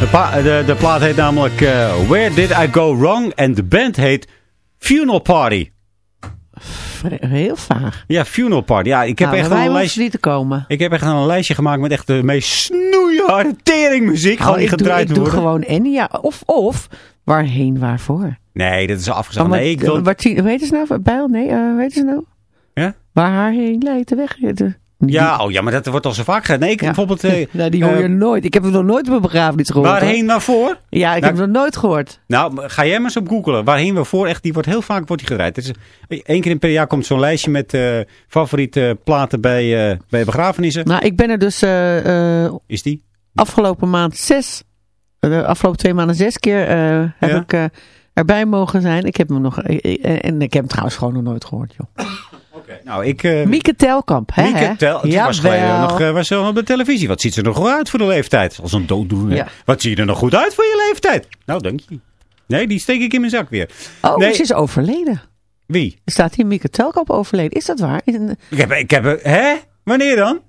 De, de, de plaat heet namelijk eh, Where Did I Go Wrong? En de band heet Funeral Party. Heel vaag. Ja, Funeral Party. Ja, ik heb, nou, echt een lijstje, niet te komen. ik heb echt een lijstje gemaakt met echt de meest snoeiharde teringmuziek. Nou, Gewoon ik doe, gedraaid ik doe worden. gewoon Enya. Of, of, waarheen, waarvoor? Nee, dat is al afgezegd. Oh, maar- Nee, ik wil... Weet je ze nou? Bijl? Nee, eh weet je ze nou? Ja? Waar haar heen leidt de weg. De- Ja, oh ja, maar dat wordt al zo vaak gedaan. Nee, ik Ja. bijvoorbeeld... eh, nou, die hoor je eh, nooit. Ik heb het nog nooit op een begrafenis gehoord. hoor. waarheen waarvoor? Ja, ik Nou, heb het nog nooit gehoord. Nou, ga jij maar eens op googelen. Waarheen we voor echt, die wordt heel vaak wordt die gedraaid. Is, één keer in per jaar komt zo'n lijstje met eh, favoriete platen bij, eh, bij begrafenissen. Nou, ik ben er dus eh, eh, Is die? afgelopen maand zes, eh, de afgelopen twee maanden zes keer eh, heb Ja? ik eh, erbij mogen zijn. Ik heb hem nog, eh, eh, en ik heb hem trouwens gewoon nog nooit gehoord, joh. Nou, ik... eh Mieke Telkamp, hè? Mieke hè? Tel, het was geleden Jawel. nog, was ze op de televisie. Wat ziet ze er nog goed uit voor de leeftijd? Als een dooddoener. Ja. Wat zie je er nog goed uit voor je leeftijd? Nou, dank je. Nee, die steek ik in mijn zak weer. Oh, Nee. ze is overleden. Wie? Er staat hier Mieke Telkamp overleden. Is dat waar? Ik heb, ik heb, hè? Wanneer dan?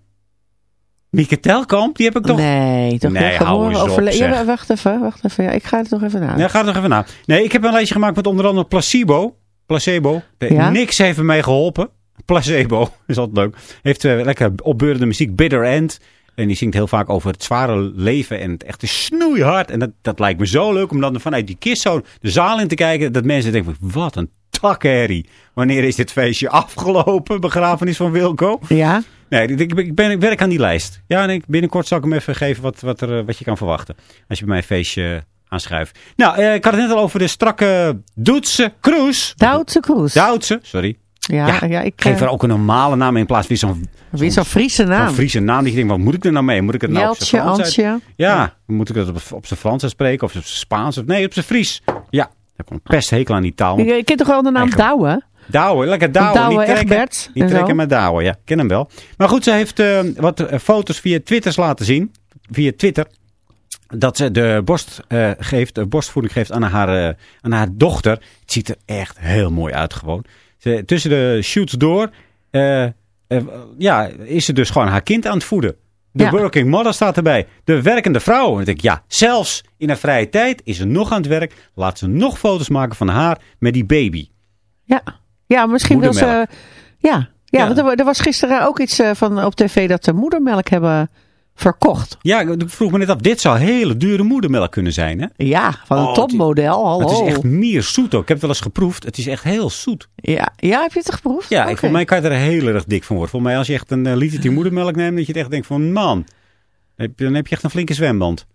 Mieke Telkamp, die heb ik toch... Nee, toch Nee, hou eens op, zeg. Ja, wacht even, wacht even. Ja, ik ga het nog even na. Ja, ga er nog even na. Nee, ik heb een lijstje gemaakt met onder andere placebo. Placebo. De- Ja? Niks heeft me mee geholpen. Placebo. Is altijd leuk. Heeft eh, lekker opbeurende muziek. Bitter End. En die zingt heel vaak over het zware leven en het echte snoeihard. En dat, dat lijkt me zo leuk om dan vanuit die kist zo de zaal in te kijken. Dat mensen denken, wat een takherrie. Wanneer is dit feestje afgelopen? Begrafenis van Wilco. Ja? Nee, ik, ik, ik ben, ik werk aan die lijst. Ja, en ik, binnenkort zal ik hem even geven wat, wat, er, eh, wat je kan verwachten. Als je bij mij een feestje eh, aanschuift. Nou, eh, ik had het net al over de strakke Doetse Kroes. Duitse Kroes. Duitse, sorry. Ja, Ja, ja, ik Geef er ook een normale naam in plaats van zo'n zo'n Friese naam. zo'n Friese naam. Die je denkt, wat moet ik er nou mee? Moet ik het nou Jeltje, Frans Antje. Ja, moet ik het op, op zijn Frans uitspreken of op zijn Spaans? Of, nee, op zijn Fries. Ja, daar komt pest hekel aan die taal. Je, je kent toch wel de naam Douwe? Douwe, lekker Douwe. Douwe, niet trekken, Egberts Niet zo. ja. Ken hem wel. Maar goed, ze heeft eh, wat eh, foto's via Twitters laten zien. Via Twitter. Dat ze de, borst, eh, geeft, de borstvoeding geeft aan haar, aan haar dochter. Het ziet er echt heel mooi uit gewoon. Ze, tussen de shoots door ja, is ze dus gewoon haar kind aan het voeden. De Ja. working mother staat erbij. De werkende vrouw. En denk ik, ja, zelfs in haar vrije tijd is ze nog aan het werk. Laat ze nog foto's maken van haar met die baby. Ja, ja misschien wil ze... Ja, ja, Ja. want er, was gisteren ook iets eh, van op tv dat ze moedermelk hebben verkocht. Ja, ik vroeg me net af, dit zou hele dure moedermelk kunnen zijn, hè? Ja, van een Oh, topmodel. Hallo. Het is echt meer zoet ook. Ik heb het wel eens geproefd. Het is echt heel zoet. ja. ja, heb je het geproefd? Ja, ik, voor mij kan je er heel erg dik van worden. Voor mij als je echt een uh, litertje moedermelk neemt, dat je het echt denkt van, man, dan heb je echt een flinke zwemband.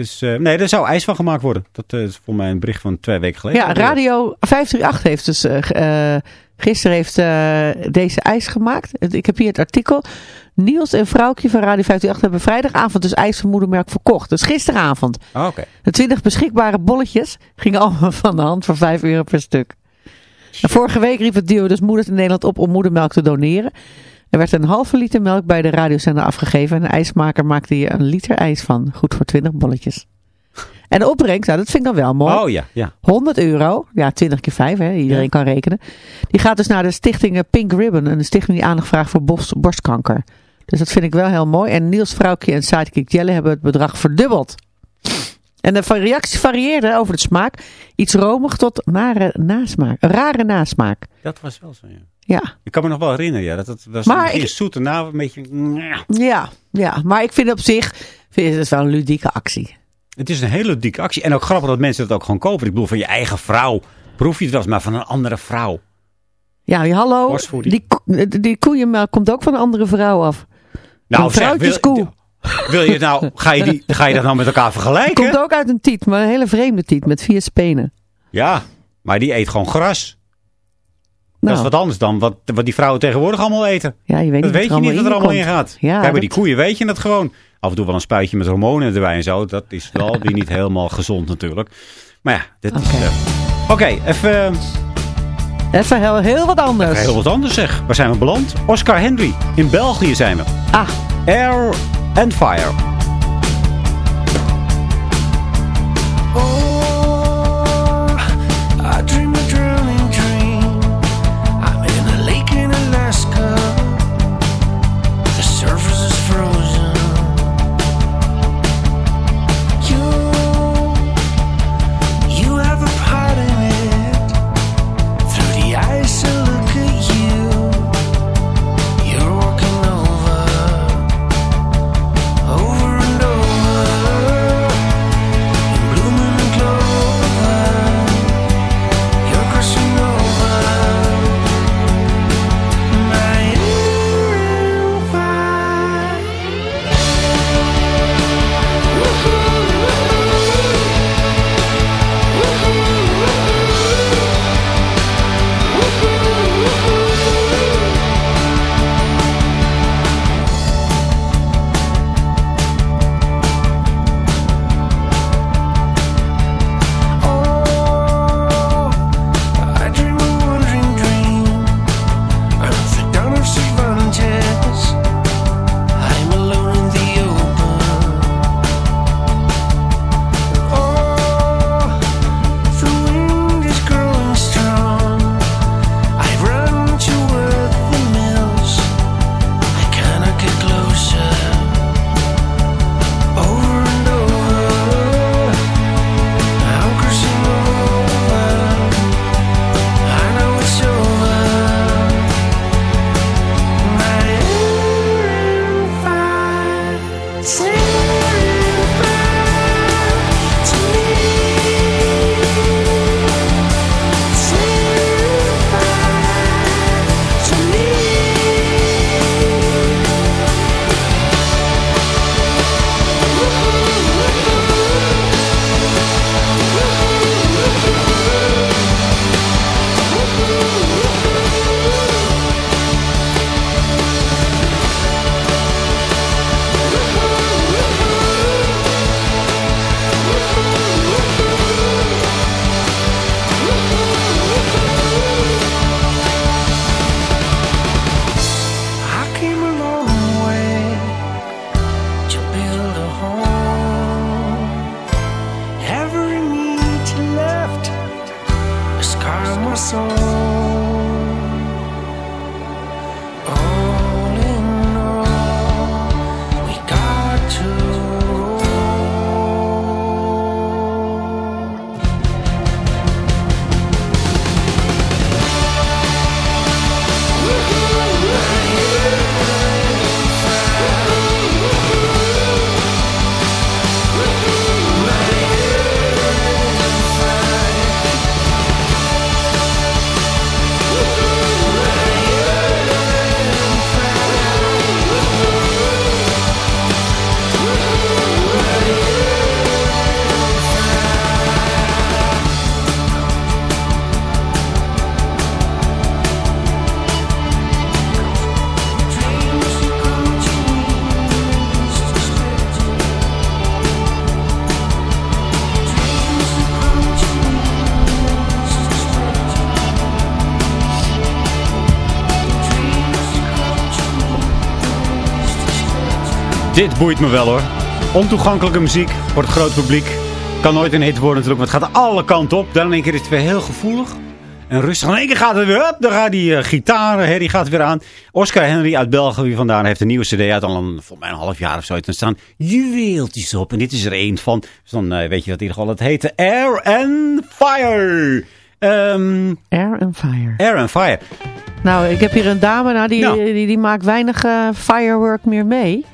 Dus eh, nee, er zou ijs van gemaakt worden. Dat eh, is voor mij een bericht van twee weken geleden. Ja, Radio 538 heeft dus eh, gisteren heeft, deze ijs gemaakt. Ik heb hier het artikel. Niels en vrouwtje van Radio 538 hebben vrijdagavond dus ijs van moedermelk verkocht. Dus gisteravond. Oké. De 20 beschikbare bolletjes gingen allemaal van de hand voor 5 euro per stuk. En vorige week riep het duo dus moeders in Nederland op om moedermelk te doneren. Er werd een halve liter melk bij de radiozender afgegeven. En de ijsmaker maakte hier een liter ijs van. Goed voor 20 bolletjes. En de opbrengst, nou dat vind ik dan wel mooi. Oh ja, ja. 100 euro, ja 20 keer 5, hè, iedereen Ja. kan rekenen. Die gaat dus naar de stichting eh, Pink Ribbon. Een stichting die aandacht vraagt voor borst- borstkanker. Dus dat vind ik wel heel mooi. En Niels Vrouwtje en Sidekick Jelle hebben het bedrag verdubbeld. En de reacties varieerden over de smaak. Iets romig tot nare nasmaak. Rare nasmaak. Dat was wel zo, ja. Ja, Ik kan me nog wel herinneren, ja. Dat, dat was Maar een ik- zoet en na een beetje... ja, ja. Maar ik vind op zich vind het wel een ludieke actie. Het is een hele dikke actie. En ook grappig dat mensen dat ook gewoon kopen. Ik bedoel, van je eigen vrouw. Proef je het wel eens, maar van een andere vrouw. Ja, hallo. Die, die koeienmelk komt ook van een andere vrouw af. Nou, een vrouwtjeskoe. wil je nou, ga je, die, ga je dat nou met elkaar vergelijken? Komt ook uit een tiet, maar een hele vreemde tiet met vier spenen. Ja, maar die eet gewoon gras. Nou, Dat is wat anders dan wat, wat die vrouwen tegenwoordig allemaal eten. ja, je weet Dat niet weet je niet wat er allemaal in gaat. Ja, Kijk, bij die dat- koeien weet je het gewoon. Af en toe wel een spuitje met hormonen erbij en zo. Dat is wel weer niet helemaal gezond natuurlijk. Maar ja, dit is... Oké. eh, even, Even heel, heel wat anders. heel wat anders zeg. Waar zijn we beland? Oscar Henry. In België zijn we. Ah, Air and Fire. See. Dit boeit me wel hoor. Ontoegankelijke muziek voor het grote publiek. Kan nooit een hit worden natuurlijk, maar het gaat alle kanten op. Dan in één keer is het weer heel gevoelig. En rustig. In één keer gaat het weer op. Dan gaat die uh, gitaar, hè, die gaat weer aan. Oscar Henry uit België wie vandaan heeft een nieuwe cd uit. Al een, volgens mij een half jaar of zo. En staan juweeltjes op. En dit is er één van. Dus dan eh, weet je wat in ieder geval het heette. Air and Fire. Ehm, Air and Fire. Air and Fire. Nou, ik heb hier een dame, nou, die, Nou. die, die maakt weinig eh, firework meer mee.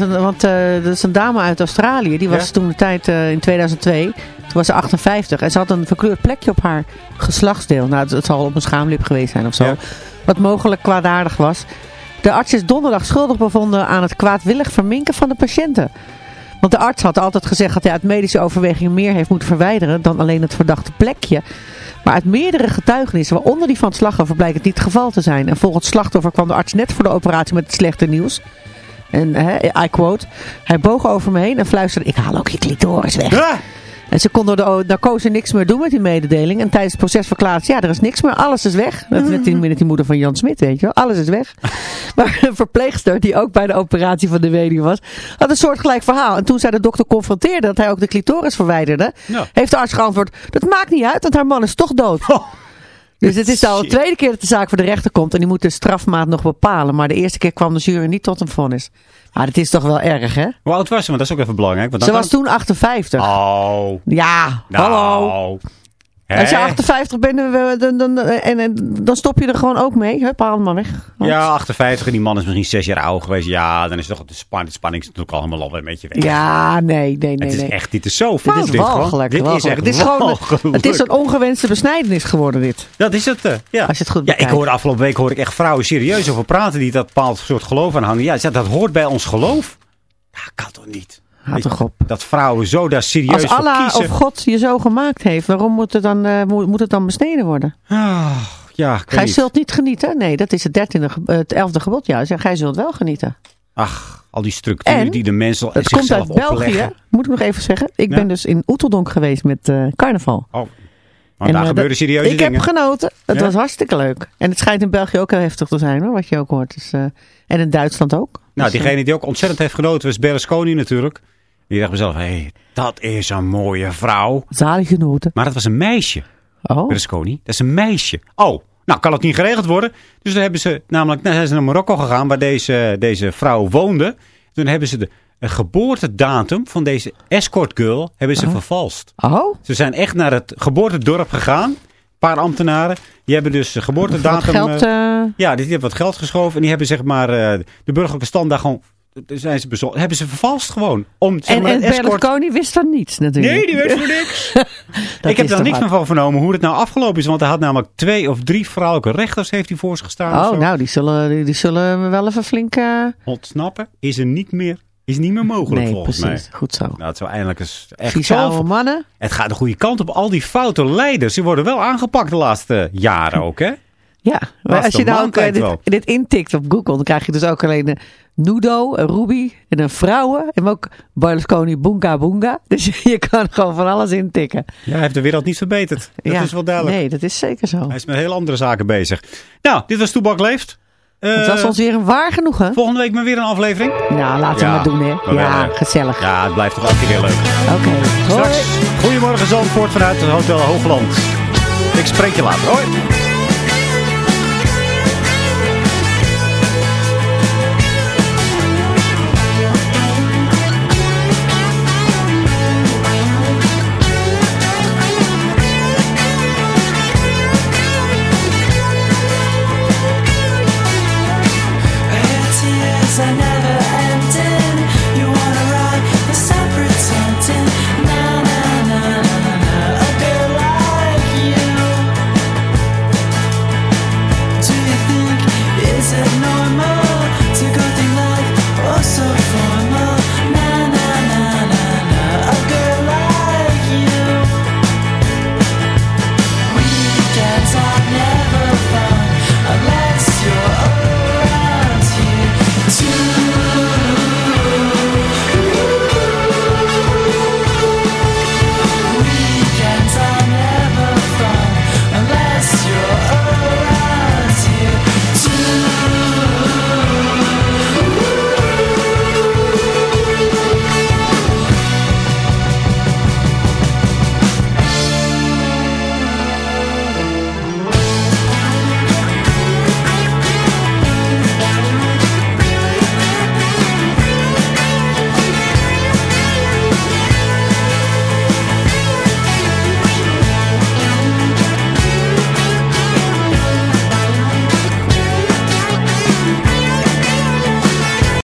Een, want eh, dat is een dame uit Australië. Die was Ja? toen de tijd eh, in 2002. Toen was ze 58. En ze had een verkleurd plekje op haar geslachtsdeel. Nou, het, het zal op een schaamlip geweest zijn of zo. Ja. Wat mogelijk kwaadaardig was. De arts is donderdag schuldig bevonden aan het kwaadwillig verminken van de patiënten. Want de arts had altijd gezegd dat hij uit medische overwegingen meer heeft moeten verwijderen dan alleen het verdachte plekje. Maar uit meerdere getuigenissen, waaronder die van het slachtoffer, blijkt het niet het geval te zijn. En volgens het slachtoffer kwam de arts net voor de operatie met het slechte nieuws. En hè, I quote, hij boog over me heen en fluisterde, ik haal ook je clitoris weg. Ah! En ze kon door de narcose niks meer doen met die mededeling. En tijdens het proces verklaarde ze, ja, er is niks meer, alles is weg. Dat is net die, moeder van Jan Smit, weet je wel. Alles is weg. Maar een verpleegster, die ook bij de operatie van de weduwe was, had een soortgelijk verhaal. En toen zij de dokter confronteerde dat hij ook de clitoris verwijderde, Ja. heeft de arts geantwoord, dat maakt niet uit, want haar man is toch dood. Dus het is al de tweede keer dat de zaak voor de rechter komt en die moet de strafmaat nog bepalen. Maar de eerste keer kwam de jury niet tot een vonnis. Maar dat is toch wel erg, hè? Hoe oud was ze? Want dat is ook even belangrijk. Want Ze dan was toen 58. Oh. Ja, Nou. hallo. Als je Hè? 58 bent dan, dan, dan, en, en, dan stop je er gewoon ook mee. Hup, haal hem maar weg. Ja, 58 en die man is misschien zes jaar ouder geweest. Ja, dan is toch de, span, de spanning is natuurlijk al helemaal al een beetje weg. Ja, nee, nee, nee. het is echt, dit is zo fout. Dit is walgelijk. Dit is walgelijk. echt Het is gewoon het is een ongewenste besnijdenis geworden, dit. Dat is het, eh, ja. Als je het goed ja, ik hoorde afgelopen week hoor ik echt vrouwen serieus over praten die dat bepaald soort geloof aanhangen. Ja, dat hoort bij ons geloof. Ja, kan toch niet? Houd toch op. Dat vrouwen zo daar serieus Als voor Allah kiezen. of God je zo gemaakt heeft, waarom moet het dan, eh, moet, moet het dan besneden worden? Ah, ja, ik Gij niet. zult niet genieten. Nee, dat is het, dertiende, het elfde gebod. Ja, zeg, gij zult wel genieten. Ach, al die structuren En die de mensen Het komt uit België, moet ik nog even zeggen. Ik Ja? ben dus in Oeteldonk geweest met eh, carnaval. Oh. Maar En, daar eh, gebeuren serieuze ik dingen. heb genoten. Het Ja? was hartstikke leuk. En het schijnt in België ook heel heftig te zijn, hoor, wat je ook hoort. Dus, en in Duitsland ook. Nou, Dus, diegene die ook ontzettend heeft genoten was Berlusconi natuurlijk. Die dacht mezelf, hé, hey, dat is een mooie vrouw. eh, zalig genoten. Maar dat was een meisje, Oh, Berlusconi. Dat is een meisje. Oh, nou kan het niet geregeld worden. Dus dan hebben ze, namelijk, nou, zijn ze naar Marokko gegaan waar deze, deze vrouw woonde. Toen hebben ze de eh, geboortedatum van deze escort girl hebben ze vervalst. oh. Ze zijn echt naar het geboortedorp gegaan. Een paar ambtenaren. Die hebben dus de geboortedatum... geld... eh, eh, ja, die hebben wat geld geschoven. En die hebben zeg maar eh, de burgerlijke stand daar gewoon... daar Zijn ze bezorgd. Hebben ze vervalst gewoon. Om, zeg en maar, en het escort... Berlusconi wist van niets natuurlijk. Nee, die weet voor niks. Ik heb er toch niks meer van vernomen hoe het nou afgelopen is. Want hij had namelijk twee of drie vrouwelijke rechters heeft hij voor zich gestaan. Oh, nou, die zullen, die, die zullen wel even flink... eh, Ontsnappen is er niet meer, is niet meer mogelijk nee, volgens precies. mij. Goed zo. Nou, het zou eindelijk eens echt zo... mannen. Het gaat de goede kant op. Al die foute leiders, die worden wel aangepakt de laatste jaren ook, hè? Ja, maar als je nou ook eh, dit, intikt op Google, dan krijg je dus ook alleen een Nudo, een Ruby en een vrouwen. En ook Berlusconi Boonga Boonga. Dus je kan gewoon van alles intikken. Ja, hij heeft de wereld niet verbeterd. Dat ja. is wel duidelijk. Nee, dat is zeker zo. Hij is met heel andere zaken bezig. Nou, dit was Toebak Leeft. Eh, Het was ons weer een waar genoegen. Volgende week maar weer een aflevering. Nou, laten we Ja, maar doen, hè. maar Ja, wel, hè. gezellig. Ja, het blijft toch elke keer weer leuk. Oké, hoi. Straks, goedemorgen Zandvoort vanuit het Hotel Hoogland. Ik spreek je later. Hoi.